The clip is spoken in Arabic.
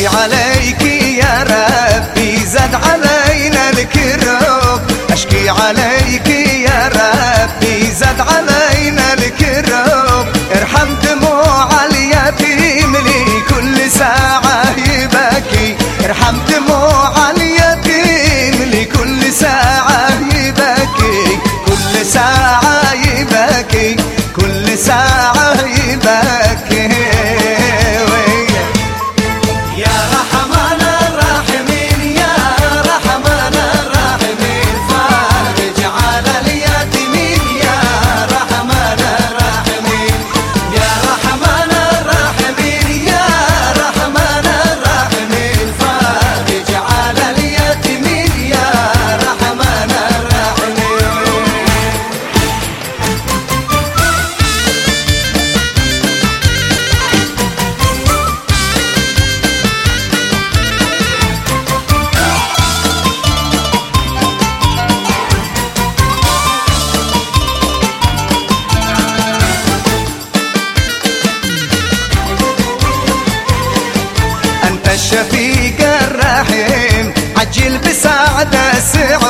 صلاتي عليك يا ربي زاد علينا الكرب. أشكي عليك يا ربي زاد علينا ha ha. ha. شفيق الرحيم عجل بسعد السعود.